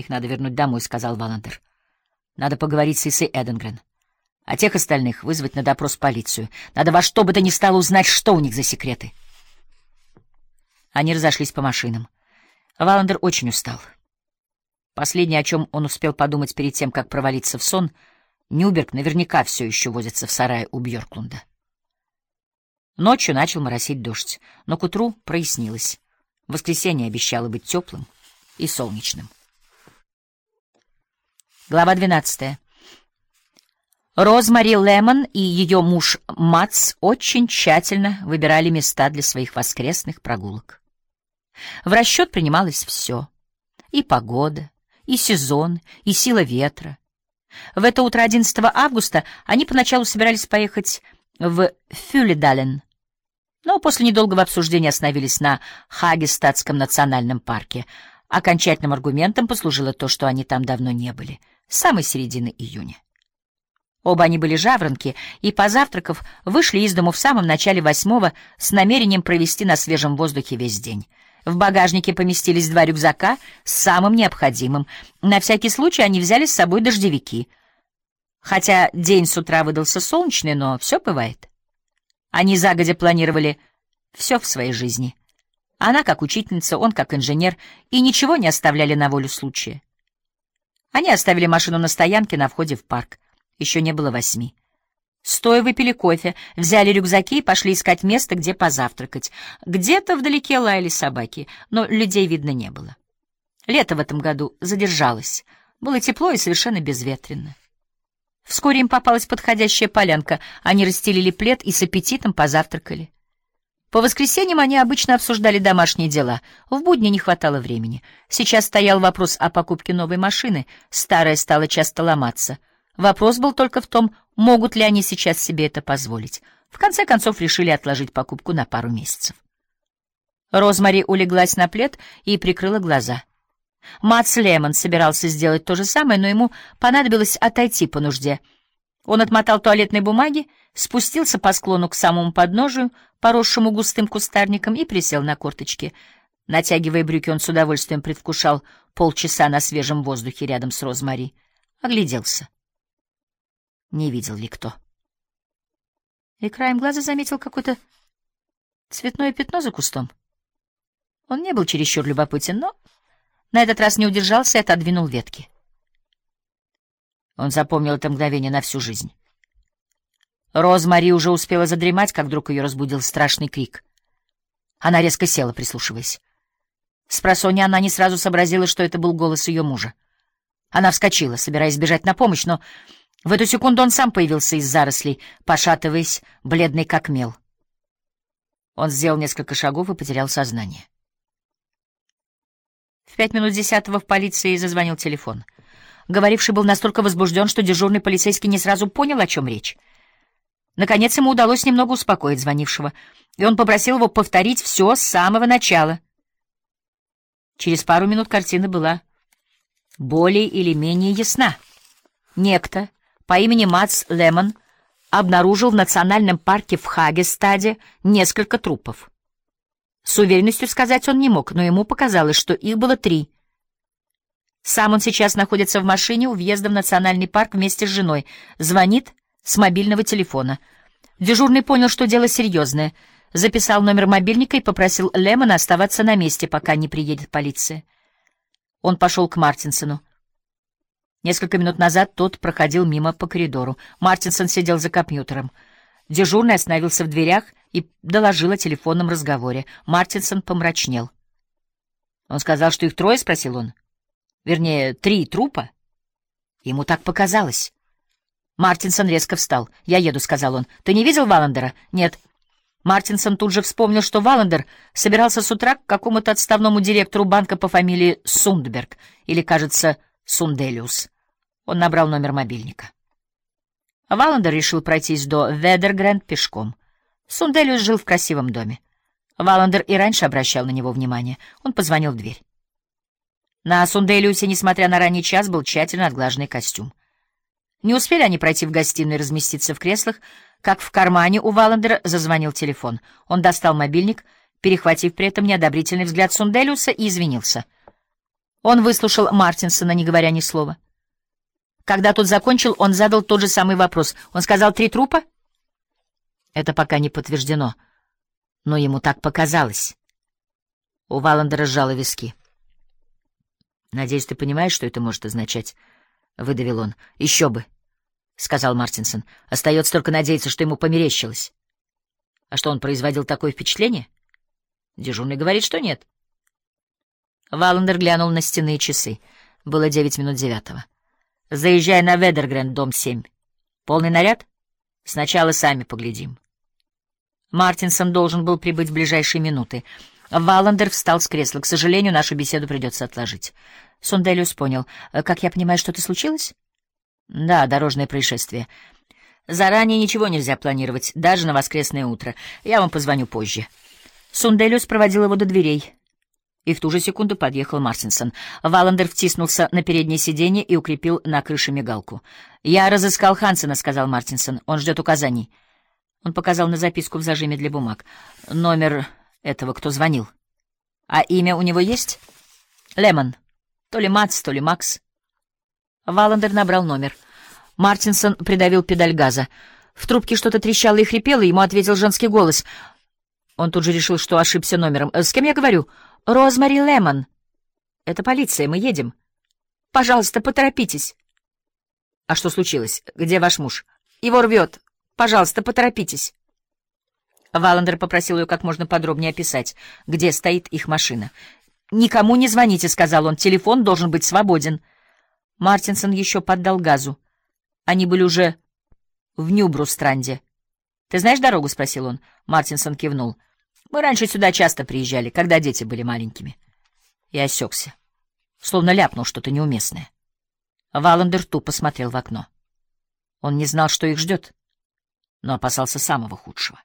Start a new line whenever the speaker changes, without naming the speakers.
«Их надо вернуть домой», — сказал Валандер. «Надо поговорить с Исой Эденгрен. А тех остальных вызвать на допрос полицию. Надо во что бы то ни стало узнать, что у них за секреты». Они разошлись по машинам. Валандер очень устал. Последнее, о чем он успел подумать перед тем, как провалиться в сон, Нюберг наверняка все еще возится в сарае у Бьорклунда. Ночью начал моросить дождь, но к утру прояснилось. Воскресенье обещало быть теплым и солнечным. Глава 12. Розмари Лемон и ее муж Мац очень тщательно выбирали места для своих воскресных прогулок. В расчет принималось все — и погода, и сезон, и сила ветра. В это утро 11 августа они поначалу собирались поехать в Фюледален, но после недолгого обсуждения остановились на Хагестадском национальном парке. Окончательным аргументом послужило то, что они там давно не были, самой середины июня. Оба они были жаворонки, и, позавтракав, вышли из дому в самом начале восьмого с намерением провести на свежем воздухе весь день. В багажнике поместились два рюкзака с самым необходимым. На всякий случай они взяли с собой дождевики. Хотя день с утра выдался солнечный, но все бывает. Они загодя планировали все в своей жизни. Она как учительница, он как инженер, и ничего не оставляли на волю случая. Они оставили машину на стоянке на входе в парк. Еще не было восьми. Стоя выпили кофе, взяли рюкзаки и пошли искать место, где позавтракать. Где-то вдалеке лаяли собаки, но людей видно не было. Лето в этом году задержалось. Было тепло и совершенно безветренно. Вскоре им попалась подходящая полянка. Они расстелили плед и с аппетитом позавтракали. По воскресеньям они обычно обсуждали домашние дела. В будни не хватало времени. Сейчас стоял вопрос о покупке новой машины. Старая стала часто ломаться. Вопрос был только в том, могут ли они сейчас себе это позволить. В конце концов решили отложить покупку на пару месяцев. Розмари улеглась на плед и прикрыла глаза. Мац Лемон собирался сделать то же самое, но ему понадобилось отойти по нужде. Он отмотал туалетной бумаги, спустился по склону к самому подножию, поросшему густым кустарником, и присел на корточки. Натягивая брюки, он с удовольствием предвкушал полчаса на свежем воздухе рядом с Розмари. Огляделся. Не видел ли кто. И краем глаза заметил какое-то цветное пятно за кустом. Он не был чересчур любопытен, но на этот раз не удержался и отодвинул ветки. Он запомнил это мгновение на всю жизнь. Розмари уже успела задремать, как вдруг ее разбудил страшный крик. Она резко села, прислушиваясь. Спросонья она не сразу сообразила, что это был голос ее мужа. Она вскочила, собираясь бежать на помощь, но в эту секунду он сам появился из зарослей, пошатываясь, бледный как мел. Он сделал несколько шагов и потерял сознание. В пять минут десятого в полиции зазвонил телефон. Говоривший был настолько возбужден, что дежурный полицейский не сразу понял, о чем речь. Наконец ему удалось немного успокоить звонившего, и он попросил его повторить все с самого начала. Через пару минут картина была более или менее ясна. Некто по имени Мац Лемон обнаружил в национальном парке в Хагестаде несколько трупов. С уверенностью сказать он не мог, но ему показалось, что их было три. Сам он сейчас находится в машине у въезда в национальный парк вместе с женой. Звонит с мобильного телефона. Дежурный понял, что дело серьезное. Записал номер мобильника и попросил Лемона оставаться на месте, пока не приедет полиция. Он пошел к Мартинсону. Несколько минут назад тот проходил мимо по коридору. Мартинсон сидел за компьютером. Дежурный остановился в дверях и доложил о телефонном разговоре. Мартинсон помрачнел. «Он сказал, что их трое?» — спросил он. «Вернее, три трупа?» Ему так показалось. Мартинсон резко встал. «Я еду», — сказал он. «Ты не видел Валандера?» «Нет». Мартинсон тут же вспомнил, что Валандер собирался с утра к какому-то отставному директору банка по фамилии Сундберг, или, кажется, Сунделиус. Он набрал номер мобильника. Валандер решил пройтись до Ведергренд пешком. Сунделиус жил в красивом доме. Валандер и раньше обращал на него внимание. Он позвонил в дверь. На Сунделиусе, несмотря на ранний час, был тщательно отглаженный костюм. Не успели они пройти в гостиную и разместиться в креслах, как в кармане у Валандера зазвонил телефон. Он достал мобильник, перехватив при этом неодобрительный взгляд Сунделиуса, и извинился. Он выслушал Мартинсона, не говоря ни слова. Когда тот закончил, он задал тот же самый вопрос. Он сказал «три трупа?» Это пока не подтверждено, но ему так показалось. У Валандера сжало виски. «Надеюсь, ты понимаешь, что это может означать?» — выдавил он. «Еще бы», — сказал Мартинсон. «Остается только надеяться, что ему померещилось». «А что, он производил такое впечатление?» Дежурный говорит, что нет. Валандер глянул на стенные часы. Было девять минут девятого. «Заезжай на Ведергренд, дом семь. Полный наряд? Сначала сами поглядим». Мартинсон должен был прибыть в ближайшие минуты. Валандер встал с кресла. «К сожалению, нашу беседу придется отложить». Сунделиус понял. «Как я понимаю, что-то случилось?» «Да, дорожное происшествие. Заранее ничего нельзя планировать, даже на воскресное утро. Я вам позвоню позже». Сунделиус проводил его до дверей. И в ту же секунду подъехал Мартинсон. Валандер втиснулся на переднее сиденье и укрепил на крыше мигалку. «Я разыскал Хансена», — сказал Мартинсон. «Он ждет указаний». Он показал на записку в зажиме для бумаг. «Номер этого, кто звонил. А имя у него есть?» «Лемон. То ли Мац, то ли Макс». Валандер набрал номер. Мартинсон придавил педаль газа. В трубке что-то трещало и хрипело, ему ответил женский голос. Он тут же решил, что ошибся номером. «С кем я говорю?» «Розмари Лемон». «Это полиция, мы едем». «Пожалуйста, поторопитесь». «А что случилось? Где ваш муж?» «Его рвет. Пожалуйста, поторопитесь». Валандер попросил ее как можно подробнее описать, где стоит их машина. «Никому не звоните», — сказал он. «Телефон должен быть свободен». Мартинсон еще поддал газу. Они были уже в Нюбру-странде. «Ты знаешь дорогу?» — спросил он. Мартинсон кивнул. «Мы раньше сюда часто приезжали, когда дети были маленькими». И осекся, словно ляпнул что-то неуместное. Валандер тупо смотрел в окно. Он не знал, что их ждет, но опасался самого худшего.